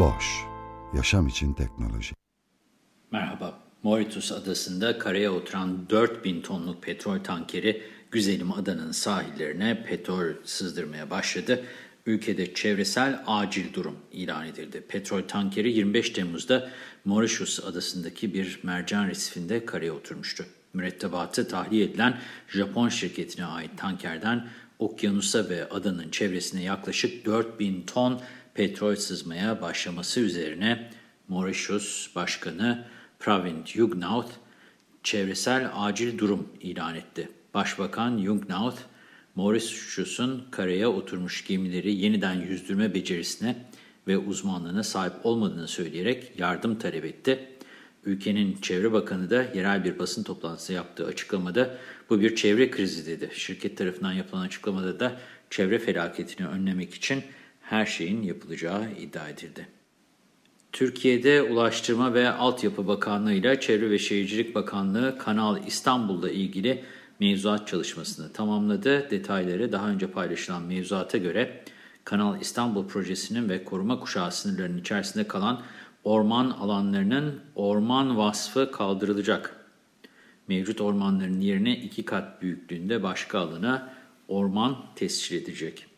Boş, yaşam için teknoloji. Merhaba, Mauritius adasında karaya oturan 4000 tonluk petrol tankeri güzelim adanın sahillerine petrol sızdırmaya başladı. Ülkede çevresel acil durum ilan edildi. Petrol tankeri 25 Temmuz'da Mauritius adasındaki bir mercan resifinde karaya oturmuştu. Mürettebatı tahliye edilen Japon şirketine ait tankerden okyanusa ve adanın çevresine yaklaşık 4000 ton petrol sızmaya başlaması üzerine Mauritius Başkanı Pravind Jugnauth çevresel acil durum ilan etti. Başbakan Jugnauth, Mauritius'un karaya oturmuş gemileri yeniden yüzdürme becerisine ve uzmanlığına sahip olmadığını söyleyerek yardım talep etti. Ülkenin Çevre Bakanı da yerel bir basın toplantısı yaptığı açıklamada bu bir çevre krizi dedi. Şirket tarafından yapılan açıklamada da çevre felaketini önlemek için her şeyin yapılacağı iddia edildi. Türkiye'de Ulaştırma ve Altyapı Bakanlığı ile Çevre ve Şehircilik Bakanlığı Kanal İstanbul'la ilgili mevzuat çalışmasını tamamladı. Detayları daha önce paylaşılan mevzuata göre Kanal İstanbul projesinin ve koruma kuşağı sınırlarının içerisinde kalan orman alanlarının orman vasfı kaldırılacak. Mevcut ormanların yerine iki kat büyüklüğünde başka alana orman tescil edilecek.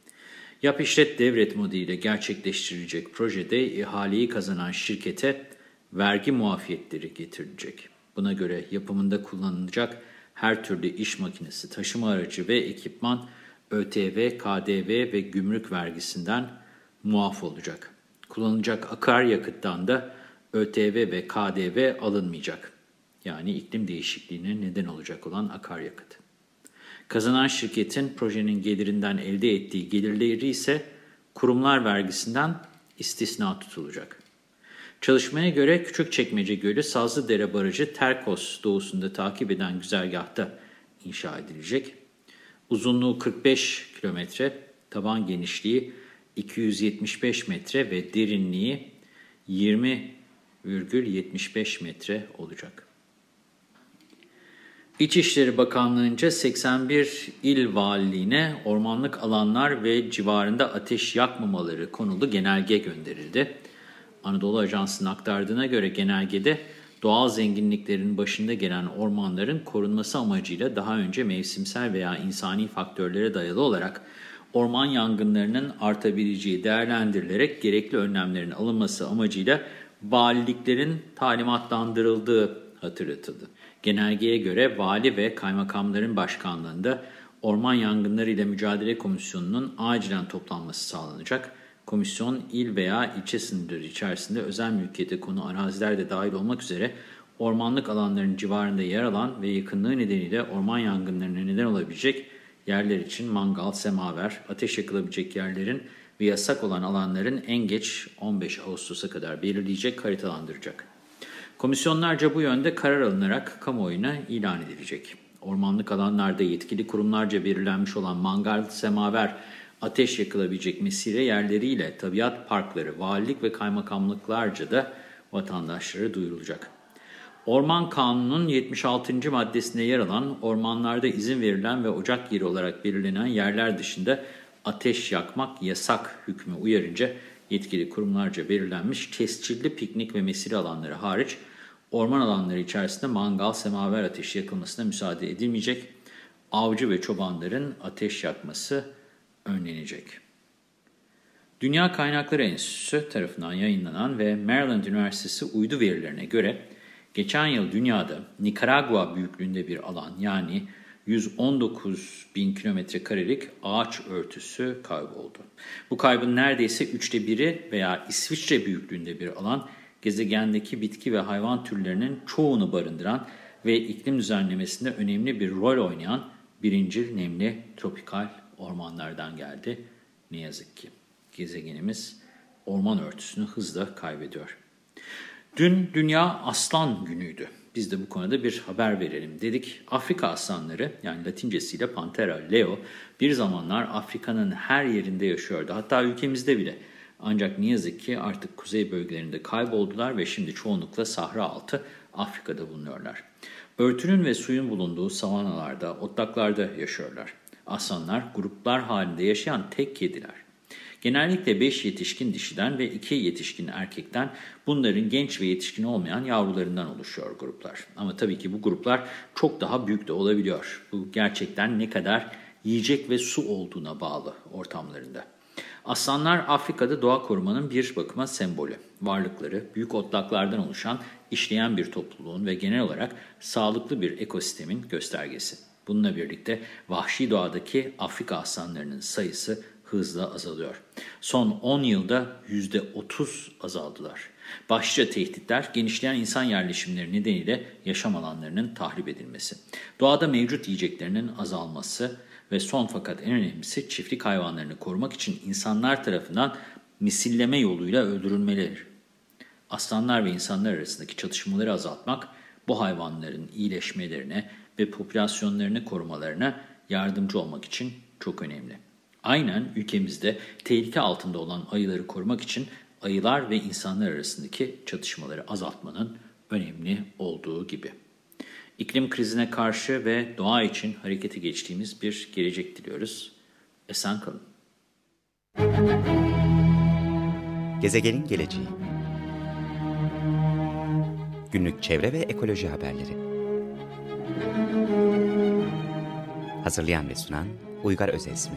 Yap işlet devret modeliyle gerçekleştirilecek projede ihaleyi kazanan şirkete vergi muafiyetleri getirilecek. Buna göre yapımında kullanılacak her türlü iş makinesi, taşıma aracı ve ekipman ÖTV, KDV ve gümrük vergisinden muaf olacak. Kullanılacak akaryakıttan da ÖTV ve KDV alınmayacak. Yani iklim değişikliğine neden olacak olan akaryakıt. Kazanan şirketin projenin gelirinden elde ettiği gelirleri ise kurumlar vergisinden istisna tutulacak. Çalışmaya göre Küçükçekmece Gölü Sazlıdere Barajı Terkos doğusunda takip eden güzergahta inşa edilecek. Uzunluğu 45 kilometre, taban genişliği 275 metre ve derinliği 20,75 metre olacak. İçişleri Bakanlığı'nca 81 il valiliğine ormanlık alanlar ve civarında ateş yakmamaları konulu genelge gönderildi. Anadolu Ajansı'nın aktardığına göre genelgede doğal zenginliklerin başında gelen ormanların korunması amacıyla daha önce mevsimsel veya insani faktörlere dayalı olarak orman yangınlarının artabileceği değerlendirilerek gerekli önlemlerin alınması amacıyla valiliklerin talimatlandırıldığı hatırlatıldı. Genelgeye göre vali ve kaymakamların başkanlığında Orman Yangınları ile Mücadele Komisyonu'nun acilen toplanması sağlanacak. Komisyon il veya ilçe sınırları içerisinde özel mülkiyete konu araziler de dahil olmak üzere ormanlık alanların civarında yer alan ve yakınlığı nedeniyle orman yangınlarına neden olabilecek yerler için mangal, semaver, ateş yakılabilecek yerlerin ve yasak olan alanların en geç 15 Ağustos'a kadar belirleyecek, haritalandıracak. Komisyonlarca bu yönde karar alınarak kamuoyuna ilan edilecek. Ormanlık alanlarda yetkili kurumlarca belirlenmiş olan mangal, semaver, ateş yakılabilecek mesire yerleriyle tabiat parkları, valilik ve kaymakamlıklarca da vatandaşlara duyurulacak. Orman Kanunu'nun 76. maddesinde yer alan ormanlarda izin verilen ve ocak yeri olarak belirlenen yerler dışında ateş yakmak yasak hükmü uyarınca yetkili kurumlarca belirlenmiş tescilli piknik ve mesire alanları hariç orman alanları içerisinde mangal, semaver ateşi yakılmasına müsaade edilmeyecek. Avcı ve çobanların ateş yakması önlenecek. Dünya Kaynakları Enstitüsü tarafından yayınlanan ve Maryland Üniversitesi uydu verilerine göre geçen yıl dünyada Nikaragua büyüklüğünde bir alan yani 119 bin kilometre karelik ağaç örtüsü kayboldu. Bu kaybın neredeyse üçte biri veya İsviçre büyüklüğünde bir alan gezegendeki bitki ve hayvan türlerinin çoğunu barındıran ve iklim düzenlemesinde önemli bir rol oynayan birincil nemli tropikal ormanlardan geldi ne yazık ki. Gezegenimiz orman örtüsünü hızla kaybediyor. Dün Dünya Aslan Günü'ydü. Biz de bu konuda bir haber verelim dedik. Afrika aslanları yani latincesiyle Panthera leo bir zamanlar Afrika'nın her yerinde yaşıyordu. Hatta ülkemizde bile. Ancak ne yazık ki artık kuzey bölgelerinde kayboldular ve şimdi çoğunlukla Sahra altı Afrika'da bulunuyorlar. Örtünün ve suyun bulunduğu savanalarda, otlaklarda yaşıyorlar. Aslanlar gruplar halinde yaşayan tek kediler. Genellikle 5 yetişkin dişiden ve 2 yetişkin erkekten bunların genç ve yetişkin olmayan yavrularından oluşuyor gruplar. Ama tabii ki bu gruplar çok daha büyük de olabiliyor. Bu gerçekten ne kadar yiyecek ve su olduğuna bağlı ortamlarında. Aslanlar Afrika'da doğa korumanın bir bakıma sembolü. Varlıkları büyük otlaklardan oluşan işleyen bir topluluğun ve genel olarak sağlıklı bir ekosistemin göstergesi. Bununla birlikte vahşi doğadaki Afrika aslanlarının sayısı hızla azalıyor. Son 10 yılda %30 azaldılar. Başlıca tehditler genişleyen insan yerleşimleri nedeniyle yaşam alanlarının tahrip edilmesi, doğada mevcut yiyeceklerinin azalması ve son fakat en önemlisi çiftlik hayvanlarını korumak için insanlar tarafından misilleme yoluyla öldürülmeleri. Aslanlar ve insanlar arasındaki çatışmaları azaltmak bu hayvanların iyileşmelerine ve popülasyonlarını korumalarına yardımcı olmak için çok önemli. Aynen ülkemizde tehlike altında olan ayıları korumak için ayılar ve insanlar arasındaki çatışmaları azaltmanın önemli olduğu gibi. İklim krizine karşı ve doğa için harekete geçtiğimiz bir gelecek diliyoruz. Esen kalın. Gezegenin geleceği Günlük çevre ve ekoloji haberleri Hazırlayan ve sunan Uygar Özesmi